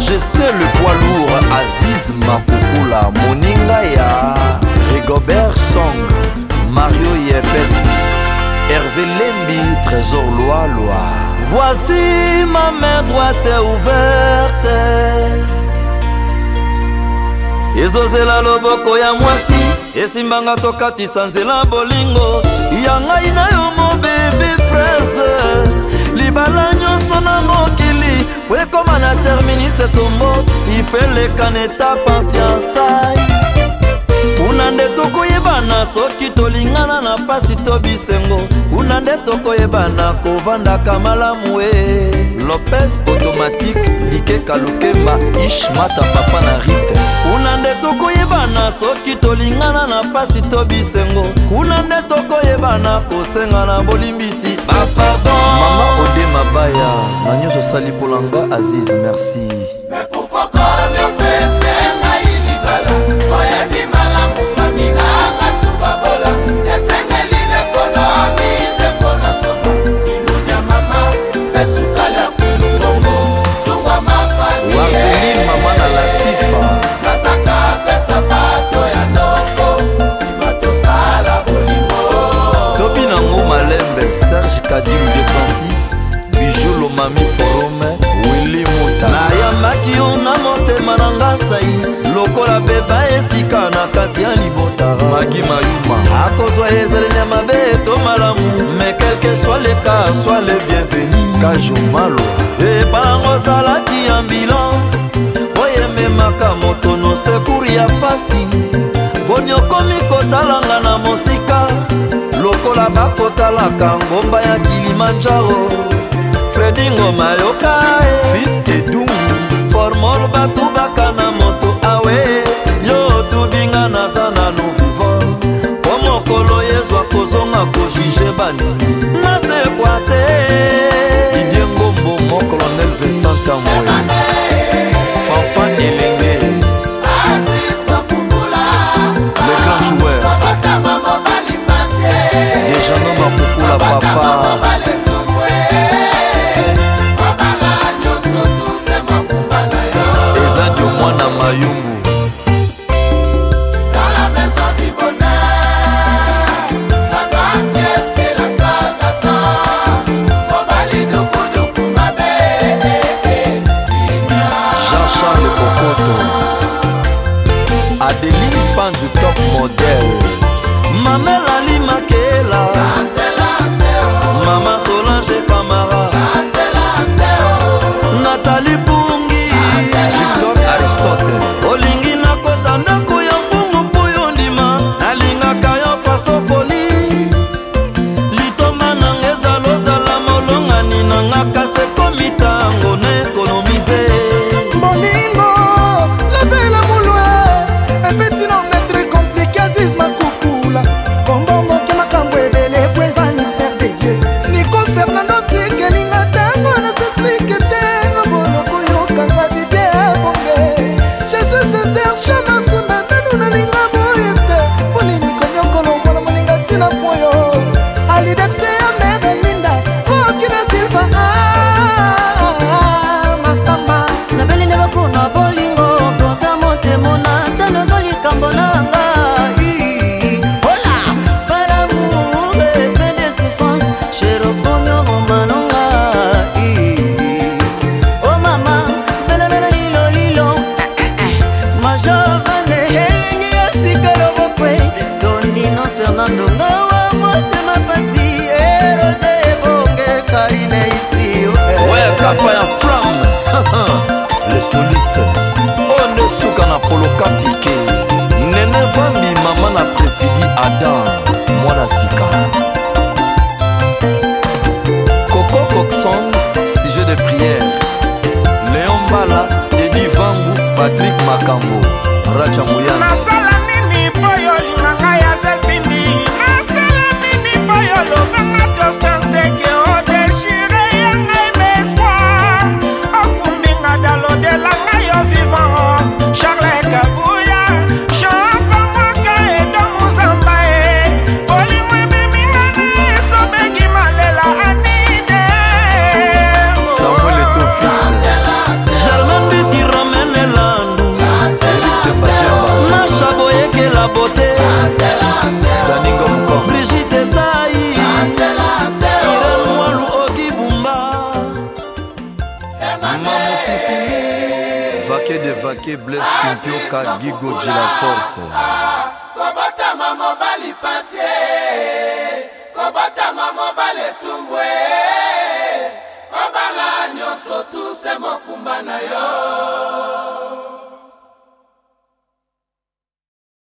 majesté le poids lourd aziz makukula moninga ya rigobert song mario yepes hervé lembi trésor loaloa voici ma main droite ouverte ezozela loboko ya mwasi esimbanga tokatisa nzela bolingo ya ngai na yo mobebe frase libala wekoma na terminise tombo ifeleka na etapa fiansaye kuna nde tokoyebana soki tolingana na pasi to bisengo kuna nde tokoyebana kovandaka malamu e lopez automatike likeka lokemba ishmata papa na rite kuna nde tokoyebana soki tolingana na pasi to bisengo kuna nde tokoyebana kosenga na bolimbisi bapardon baya na nyonso osali mpola nga aziz merci magi mayuma akozwa ezaleli ya mabe to malamu me kelke soit le cas soit le bienvenu kajomalo ebango ozalaki ambulance oyo ememaka moto no sekuri ya pasi boni okomi kotalanga na mosika lokola bakotalaka ngomba ya kilimanjaro fredingo mayoka e. fiske one. I'm not adan mwana sika coco coxon sujet de prière léon mbala edi vangu patrik makambo racha moyanz mama mosisi vake de vake bles kimpioka ah, gigoji la force ah, kobotama mobali pase kobotama mobali etumbwe obala nyonso tuse mokumba na yo